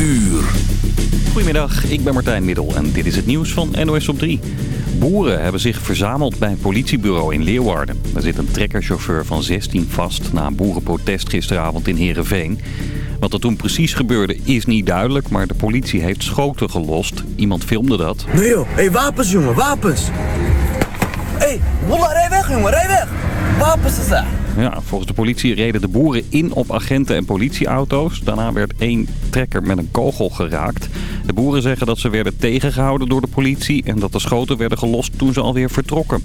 uur. Goedemiddag, ik ben Martijn Middel en dit is het nieuws van NOS op 3. Boeren hebben zich verzameld bij een politiebureau in Leeuwarden. Er zit een trekkerchauffeur van 16 vast na een boerenprotest gisteravond in Heerenveen. Wat er toen precies gebeurde is niet duidelijk, maar de politie heeft schoten gelost. Iemand filmde dat. Nee joh, hé hey, wapens jongen, wapens. Hé, hey, rij weg jongen, rij weg. Wapens is daar. Ja, volgens de politie reden de boeren in op agenten en politieauto's. Daarna werd één trekker met een kogel geraakt. De boeren zeggen dat ze werden tegengehouden door de politie... en dat de schoten werden gelost toen ze alweer vertrokken.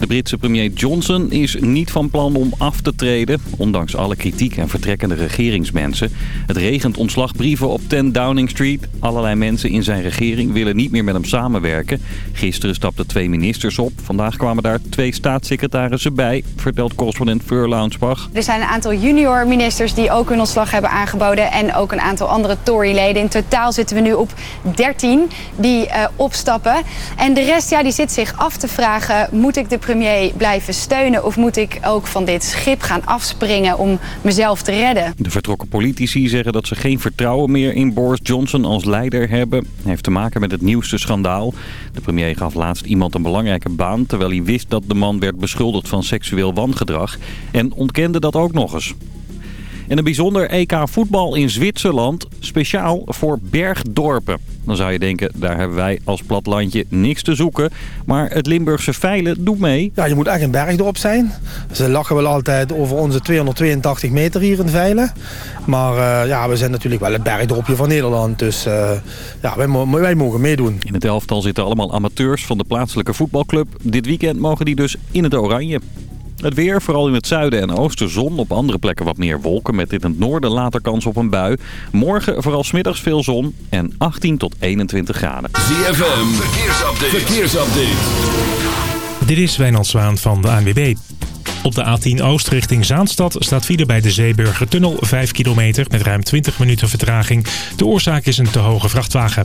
De Britse premier Johnson is niet van plan om af te treden, ondanks alle kritiek en vertrekkende regeringsmensen. Het regent ontslagbrieven op 10 Downing Street. Allerlei mensen in zijn regering willen niet meer met hem samenwerken. Gisteren stapten twee ministers op. Vandaag kwamen daar twee staatssecretarissen bij, vertelt correspondent Fleur Launsbach. Er zijn een aantal junior ministers die ook hun ontslag hebben aangeboden en ook een aantal andere Tory-leden. In totaal zitten we nu op 13 die uh, opstappen. En de rest ja, die zit zich af te vragen, moet ik de premier blijven steunen... of moet ik ook van dit schip gaan afspringen om mezelf te redden? De vertrokken politici zeggen dat ze geen vertrouwen meer in Boris Johnson als leider hebben. Hij heeft te maken met het nieuwste schandaal. De premier gaf laatst iemand een belangrijke baan... terwijl hij wist dat de man werd beschuldigd van seksueel wangedrag... en ontkende dat ook nog eens. En een bijzonder EK voetbal in Zwitserland, speciaal voor bergdorpen. Dan zou je denken, daar hebben wij als platlandje niks te zoeken. Maar het Limburgse Veilen doet mee. Ja, je moet echt een bergdorp zijn. Ze lachen wel altijd over onze 282 meter hier in Veilen. Maar uh, ja, we zijn natuurlijk wel het bergdorpje van Nederland. Dus uh, ja, wij, wij mogen meedoen. In het elftal zitten allemaal amateurs van de plaatselijke voetbalclub. Dit weekend mogen die dus in het oranje. Het weer, vooral in het zuiden en oosten zon. Op andere plekken wat meer wolken. Met in het noorden later kans op een bui. Morgen vooral smiddags veel zon en 18 tot 21 graden. ZFM, verkeersupdate. verkeersupdate. Dit is Wijnald Zwaan van de ANWB. Op de A10 Oost richting Zaanstad staat file bij de Zeeburgertunnel 5 kilometer met ruim 20 minuten vertraging. De oorzaak is een te hoge vrachtwagen.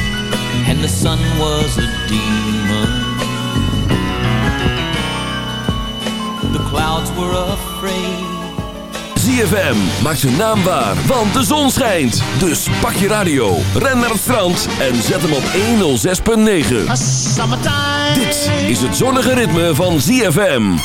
the sun was a demon. The clouds were afraid. ZFM, maak zijn naam waar, want de zon schijnt. Dus pak je radio, ren naar het strand en zet hem op 106.9. Dit is het zonnige ritme van ZFM.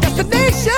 destination.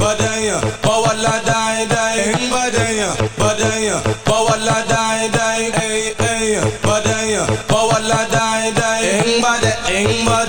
badanya bawala dai dai badanya badanya ba wala dai dai ai ai badanya bawala wala dai dai badanya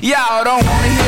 Y'all don't wanna hear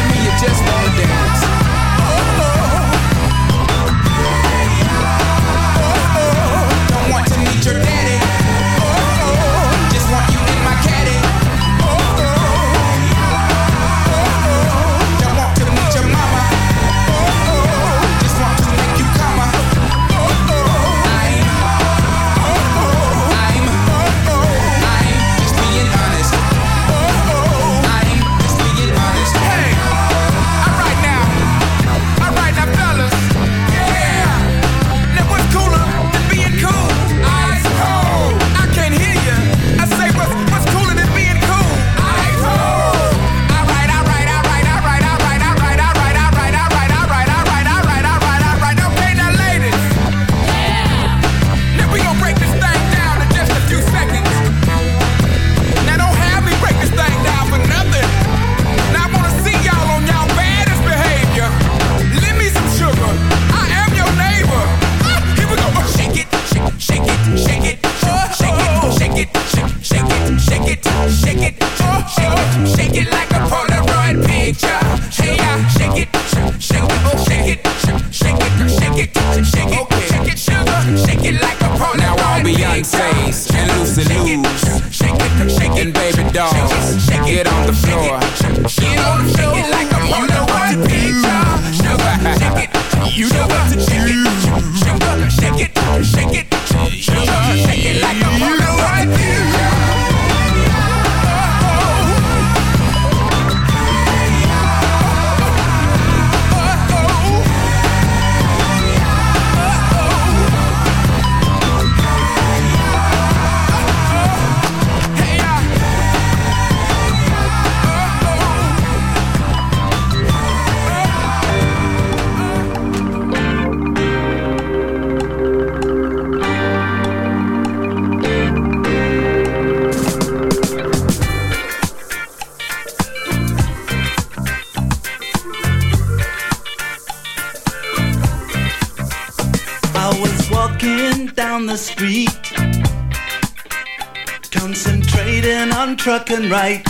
trucking right.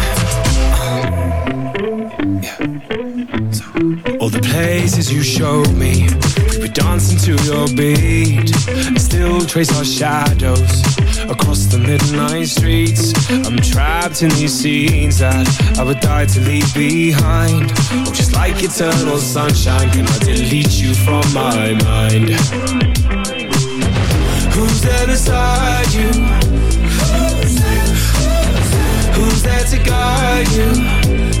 Places you showed me We were dancing to your beat I still trace our shadows Across the midnight streets I'm trapped in these scenes That I would die to leave behind oh, Just like eternal sunshine Can I delete you from my mind? Who's there beside you? Who's there to guide you?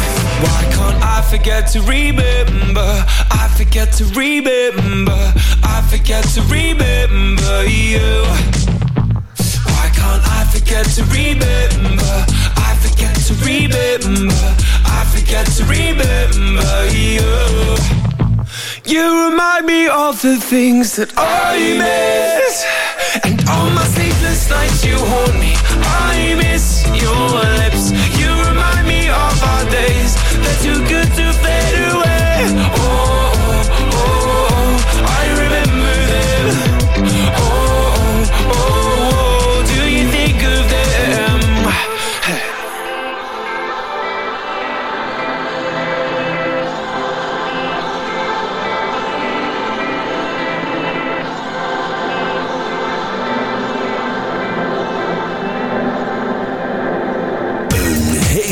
Forget to remember I forget to remember I forget to remember you Why can't I forget to remember. I forget to remember. I forget to remember you. You remind me of the things that I miss. And on my sleepless nights, you haunt me. I miss your lips. You remind me of our days. They're too good to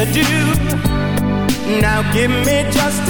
I do. Now give me just